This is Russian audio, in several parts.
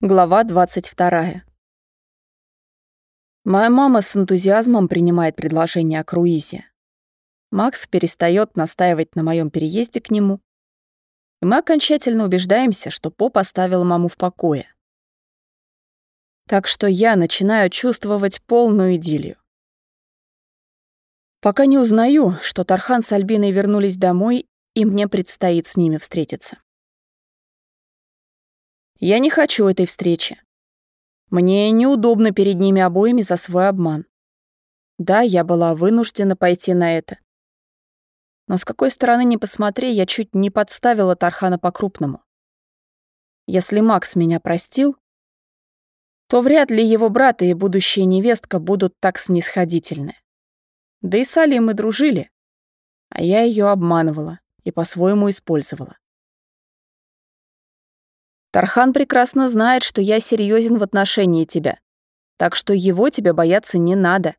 Глава 22. Моя мама с энтузиазмом принимает предложение о круизе. Макс перестает настаивать на моем переезде к нему. И мы окончательно убеждаемся, что поп оставил маму в покое. Так что я начинаю чувствовать полную идиллию. Пока не узнаю, что Тархан с Альбиной вернулись домой, и мне предстоит с ними встретиться. Я не хочу этой встречи. Мне неудобно перед ними обоими за свой обман. Да, я была вынуждена пойти на это. Но с какой стороны ни посмотри, я чуть не подставила Тархана по-крупному. Если Макс меня простил, то вряд ли его брат и будущая невестка будут так снисходительны. Да и с Али мы дружили, а я ее обманывала и по-своему использовала. Тархан прекрасно знает, что я серьезен в отношении тебя. Так что его тебе бояться не надо.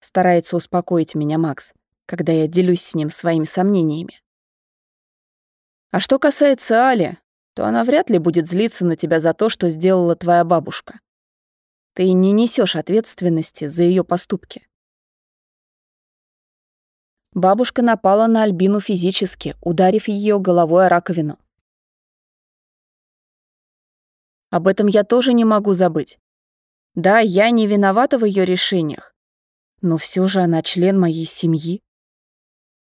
Старается успокоить меня Макс, когда я делюсь с ним своими сомнениями. А что касается Али, то она вряд ли будет злиться на тебя за то, что сделала твоя бабушка. Ты не несешь ответственности за ее поступки. Бабушка напала на Альбину физически, ударив ее головой о раковину. Об этом я тоже не могу забыть. Да, я не виновата в ее решениях, но все же она член моей семьи.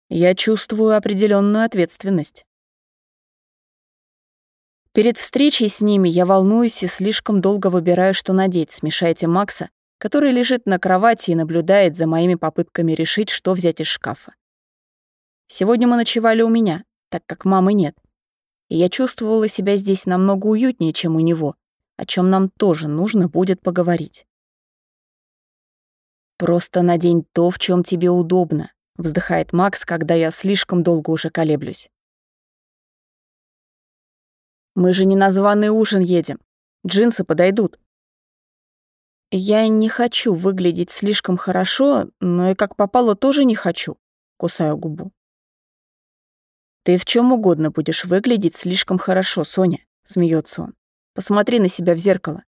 Я чувствую определенную ответственность. Перед встречей с ними я волнуюсь и слишком долго выбираю, что надеть, смешайте Макса, который лежит на кровати и наблюдает за моими попытками решить, что взять из шкафа. Сегодня мы ночевали у меня, так как мамы нет. И я чувствовала себя здесь намного уютнее, чем у него, о чем нам тоже нужно будет поговорить. «Просто надень то, в чем тебе удобно», — вздыхает Макс, когда я слишком долго уже колеблюсь. «Мы же не на званый ужин едем. Джинсы подойдут». «Я не хочу выглядеть слишком хорошо, но и как попало тоже не хочу», — кусаю губу. «Ты в чем угодно будешь выглядеть слишком хорошо, Соня», — смеется он. Посмотри на себя в зеркало.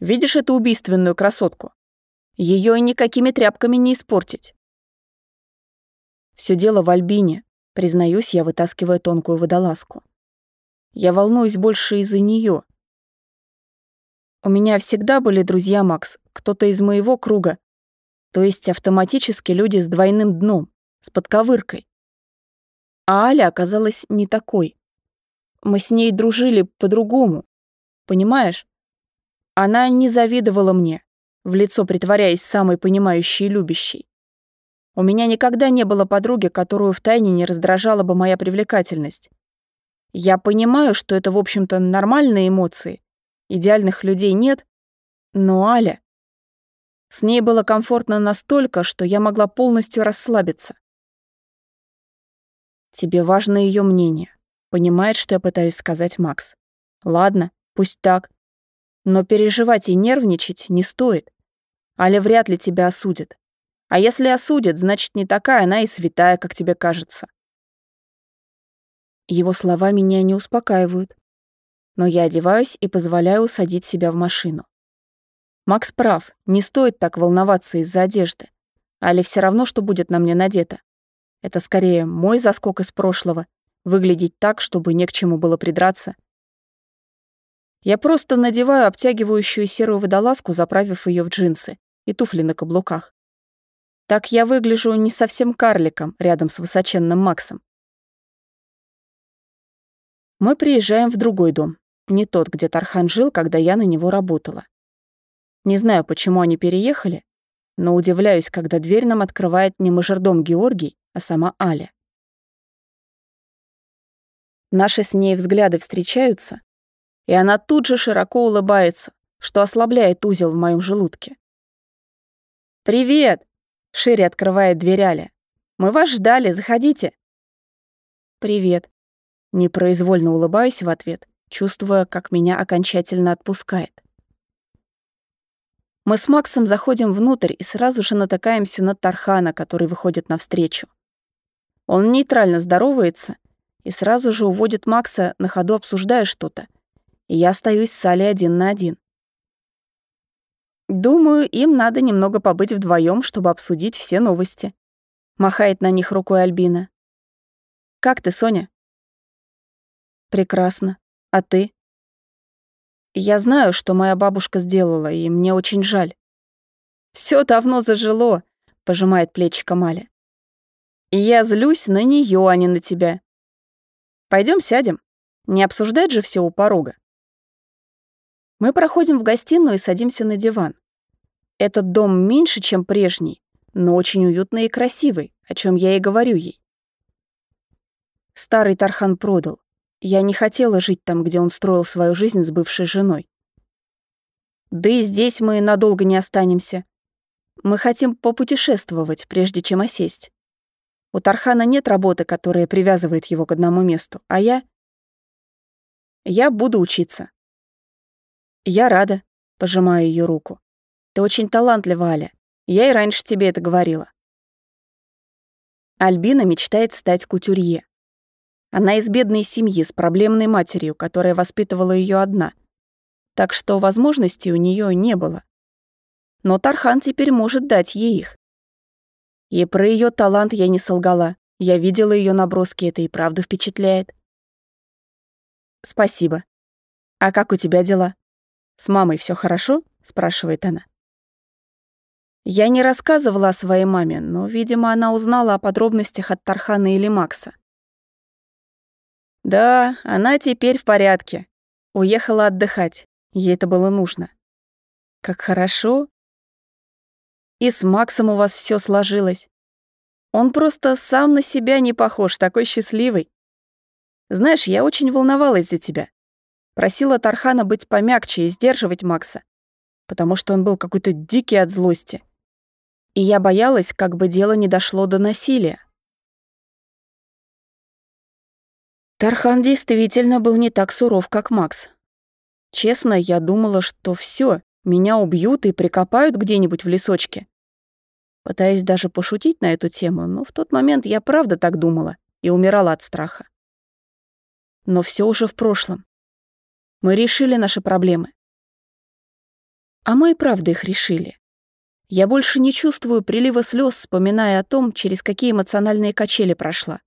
Видишь эту убийственную красотку? Ее никакими тряпками не испортить. Все дело в Альбине, признаюсь я, вытаскивая тонкую водолазку. Я волнуюсь больше из-за нее. У меня всегда были друзья, Макс, кто-то из моего круга. То есть автоматически люди с двойным дном, с подковыркой. А Аля оказалась не такой. Мы с ней дружили по-другому. Понимаешь? Она не завидовала мне, в лицо притворяясь самой понимающей и любящей. У меня никогда не было подруги, которую втайне не раздражала бы моя привлекательность. Я понимаю, что это, в общем-то, нормальные эмоции. Идеальных людей нет. Но Аля... С ней было комфортно настолько, что я могла полностью расслабиться. Тебе важно ее мнение. Понимает, что я пытаюсь сказать Макс. Ладно, Пусть так. Но переживать и нервничать не стоит. Аля вряд ли тебя осудит. А если осудит, значит, не такая она и святая, как тебе кажется. Его слова меня не успокаивают. Но я одеваюсь и позволяю усадить себя в машину. Макс прав, не стоит так волноваться из-за одежды. Али все равно, что будет на мне надето. Это скорее мой заскок из прошлого, выглядеть так, чтобы не к чему было придраться, я просто надеваю обтягивающую серую водолазку, заправив ее в джинсы и туфли на каблуках. Так я выгляжу не совсем карликом рядом с высоченным Максом. Мы приезжаем в другой дом, не тот, где Тархан жил, когда я на него работала. Не знаю, почему они переехали, но удивляюсь, когда дверь нам открывает не мажордом Георгий, а сама Аля. Наши с ней взгляды встречаются, и она тут же широко улыбается, что ослабляет узел в моем желудке. «Привет!» — шире открывает дверь Аля. «Мы вас ждали, заходите!» «Привет!» — непроизвольно улыбаюсь в ответ, чувствуя, как меня окончательно отпускает. Мы с Максом заходим внутрь и сразу же натыкаемся на Тархана, который выходит навстречу. Он нейтрально здоровается и сразу же уводит Макса, на ходу обсуждая что-то, я остаюсь с Салей один на один. Думаю, им надо немного побыть вдвоем, чтобы обсудить все новости. Махает на них рукой Альбина. Как ты, Соня? Прекрасно. А ты? Я знаю, что моя бабушка сделала, и мне очень жаль. Все давно зажило, пожимает плечи Камаля. И я злюсь на нее, а не на тебя. Пойдем сядем. Не обсуждать же все у порога. Мы проходим в гостиную и садимся на диван. Этот дом меньше, чем прежний, но очень уютный и красивый, о чем я и говорю ей. Старый Тархан продал. Я не хотела жить там, где он строил свою жизнь с бывшей женой. Да и здесь мы надолго не останемся. Мы хотим попутешествовать, прежде чем осесть. У Тархана нет работы, которая привязывает его к одному месту, а я... Я буду учиться. Я рада, пожимаю ее руку. Ты очень талантлива, Аля. Я и раньше тебе это говорила. Альбина мечтает стать кутюрье. Она из бедной семьи с проблемной матерью, которая воспитывала ее одна. Так что возможностей у нее не было. Но Тархан теперь может дать ей их. И про ее талант я не солгала. Я видела ее наброски, это и правда впечатляет. Спасибо. А как у тебя дела? С мамой все хорошо? спрашивает она. Я не рассказывала о своей маме, но, видимо, она узнала о подробностях от Тархана или Макса. Да, она теперь в порядке. Уехала отдыхать. Ей это было нужно. Как хорошо. И с Максом у вас все сложилось. Он просто сам на себя не похож, такой счастливый. Знаешь, я очень волновалась за тебя. Просила Тархана быть помягче и сдерживать Макса, потому что он был какой-то дикий от злости. И я боялась, как бы дело не дошло до насилия. Тархан действительно был не так суров, как Макс. Честно, я думала, что все, меня убьют и прикопают где-нибудь в лесочке. Пытаюсь даже пошутить на эту тему, но в тот момент я правда так думала и умирала от страха. Но все уже в прошлом. Мы решили наши проблемы. А мы и правда их решили. Я больше не чувствую прилива слез, вспоминая о том, через какие эмоциональные качели прошла.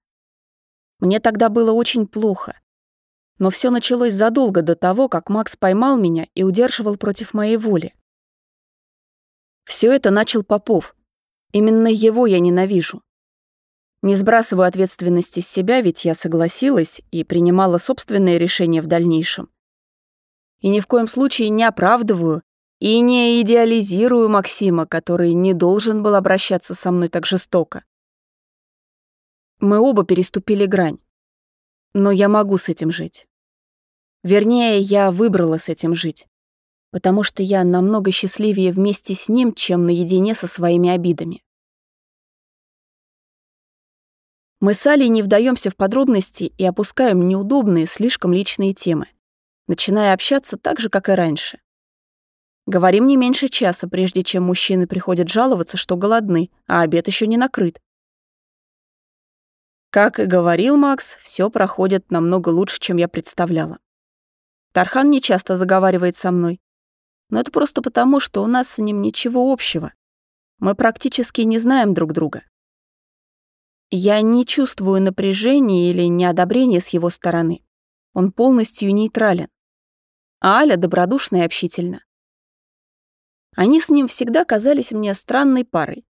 Мне тогда было очень плохо. Но все началось задолго до того, как Макс поймал меня и удерживал против моей воли. Все это начал Попов. Именно его я ненавижу. Не сбрасываю ответственности с себя, ведь я согласилась и принимала собственные решения в дальнейшем. И ни в коем случае не оправдываю и не идеализирую Максима, который не должен был обращаться со мной так жестоко. Мы оба переступили грань. Но я могу с этим жить. Вернее, я выбрала с этим жить. Потому что я намного счастливее вместе с ним, чем наедине со своими обидами. Мы с Алей не вдаемся в подробности и опускаем неудобные, слишком личные темы, начиная общаться так же, как и раньше. Говорим не меньше часа, прежде чем мужчины приходят жаловаться, что голодны, а обед еще не накрыт. Как и говорил Макс, все проходит намного лучше, чем я представляла. Тархан не часто заговаривает со мной. Но это просто потому, что у нас с ним ничего общего. Мы практически не знаем друг друга. Я не чувствую напряжения или неодобрения с его стороны. Он полностью нейтрален. А Аля добродушна и общительна. Они с ним всегда казались мне странной парой.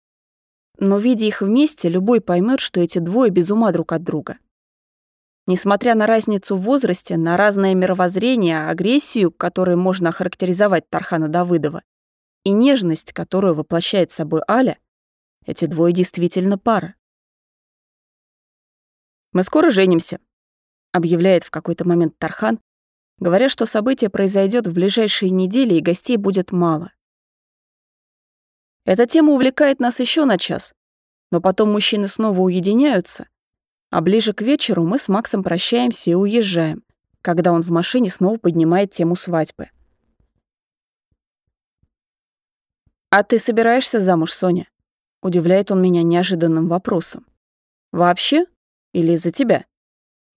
Но видя их вместе, любой поймет, что эти двое без ума друг от друга. Несмотря на разницу в возрасте, на разное мировоззрение, агрессию, которой можно охарактеризовать Тархана Давыдова, и нежность, которую воплощает собой Аля, эти двое действительно пара. «Мы скоро женимся», — объявляет в какой-то момент Тархан, говоря, что событие произойдет в ближайшие недели и гостей будет мало. Эта тема увлекает нас еще на час, но потом мужчины снова уединяются, а ближе к вечеру мы с Максом прощаемся и уезжаем, когда он в машине снова поднимает тему свадьбы. «А ты собираешься замуж, Соня?» Удивляет он меня неожиданным вопросом. «Вообще? Или из-за тебя?»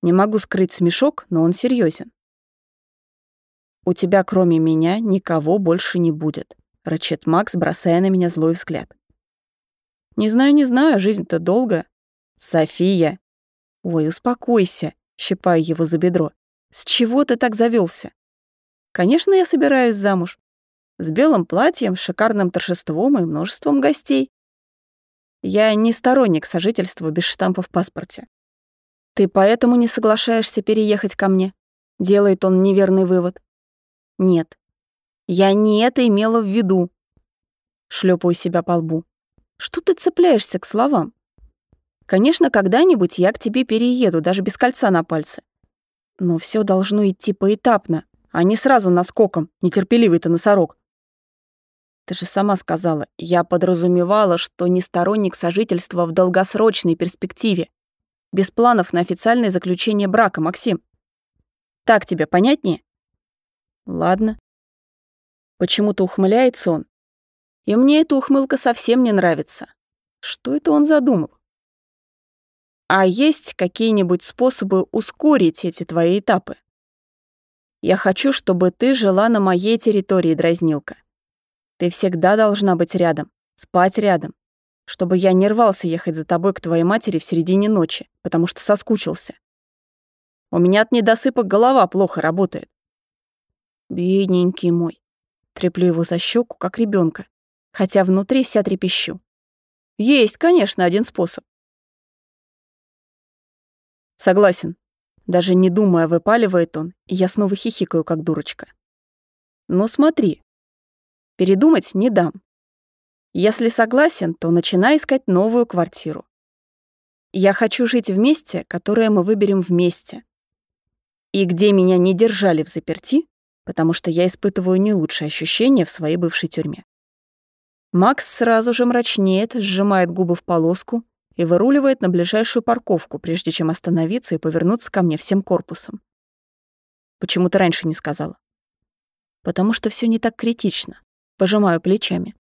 Не могу скрыть смешок, но он серьезен. У тебя, кроме меня, никого больше не будет», — рычит Макс, бросая на меня злой взгляд. «Не знаю, не знаю, жизнь-то долгая». «София!» «Ой, успокойся», — щипаю его за бедро. «С чего ты так завелся? «Конечно, я собираюсь замуж. С белым платьем, шикарным торжеством и множеством гостей. Я не сторонник сожительства без штампа в паспорте. Ты поэтому не соглашаешься переехать ко мне?» Делает он неверный вывод. «Нет, я не это имела в виду». Шлепаю себя по лбу. «Что ты цепляешься к словам? Конечно, когда-нибудь я к тебе перееду, даже без кольца на пальце. Но все должно идти поэтапно, а не сразу наскоком, нетерпеливый ты носорог. Ты же сама сказала, я подразумевала, что не сторонник сожительства в долгосрочной перспективе. Без планов на официальное заключение брака, Максим. Так тебе понятнее? Ладно. Почему-то ухмыляется он. И мне эта ухмылка совсем не нравится. Что это он задумал? А есть какие-нибудь способы ускорить эти твои этапы? Я хочу, чтобы ты жила на моей территории, дразнилка. Ты всегда должна быть рядом, спать рядом, чтобы я не рвался ехать за тобой к твоей матери в середине ночи, потому что соскучился. У меня от недосыпа голова плохо работает. Бедненький мой. Треплю его за щеку, как ребенка, хотя внутри вся трепещу. Есть, конечно, один способ. Согласен. Даже не думая, выпаливает он, и я снова хихикаю, как дурочка. Но смотри, передумать не дам. Если согласен, то начинай искать новую квартиру. Я хочу жить в месте, которое мы выберем вместе. И где меня не держали в заперти, потому что я испытываю не лучшие ощущения в своей бывшей тюрьме. Макс сразу же мрачнеет, сжимает губы в полоску, и выруливает на ближайшую парковку, прежде чем остановиться и повернуться ко мне всем корпусом. Почему ты раньше не сказала? Потому что все не так критично. Пожимаю плечами.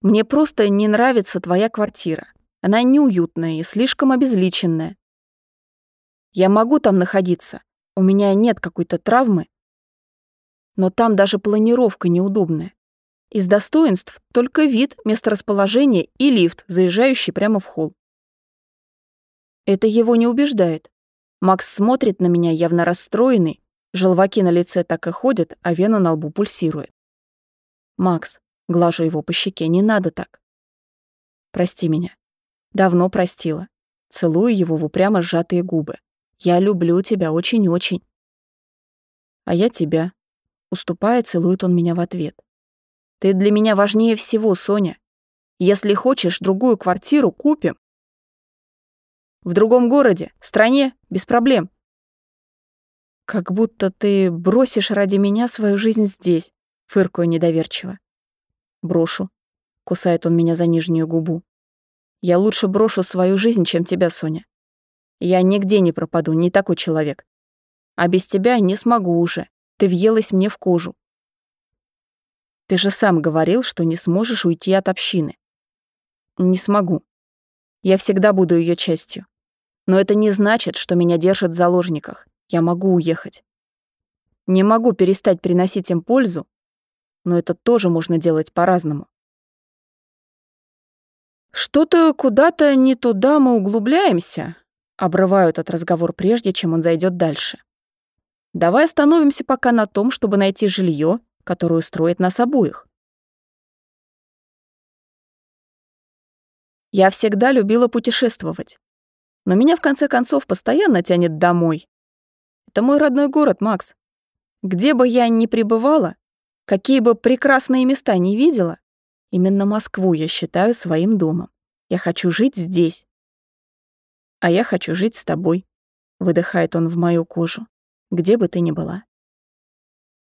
Мне просто не нравится твоя квартира. Она неуютная и слишком обезличенная. Я могу там находиться. У меня нет какой-то травмы. Но там даже планировка неудобная. Из достоинств только вид, месторасположение и лифт, заезжающий прямо в холл. Это его не убеждает. Макс смотрит на меня явно расстроенный, желваки на лице так и ходят, а вена на лбу пульсирует. «Макс», глажу его по щеке, не надо так. «Прости меня». Давно простила. Целую его в упрямо сжатые губы. «Я люблю тебя очень-очень». «А я тебя». Уступая, целует он меня в ответ. «Ты для меня важнее всего, Соня. Если хочешь другую квартиру, купим. В другом городе, стране, без проблем. Как будто ты бросишь ради меня свою жизнь здесь, фыркаю недоверчиво. Брошу. Кусает он меня за нижнюю губу. Я лучше брошу свою жизнь, чем тебя, Соня. Я нигде не пропаду, не такой человек. А без тебя не смогу уже. Ты въелась мне в кожу. Ты же сам говорил, что не сможешь уйти от общины. Не смогу. Я всегда буду ее частью. Но это не значит, что меня держат в заложниках. Я могу уехать. Не могу перестать приносить им пользу, но это тоже можно делать по-разному. Что-то куда-то не туда мы углубляемся, обрываю этот разговор прежде, чем он зайдет дальше. Давай остановимся пока на том, чтобы найти жилье, которое устроит нас обоих. Я всегда любила путешествовать. Но меня, в конце концов, постоянно тянет домой. Это мой родной город, Макс. Где бы я ни пребывала, какие бы прекрасные места ни видела, именно Москву я считаю своим домом. Я хочу жить здесь. А я хочу жить с тобой. Выдыхает он в мою кожу, где бы ты ни была.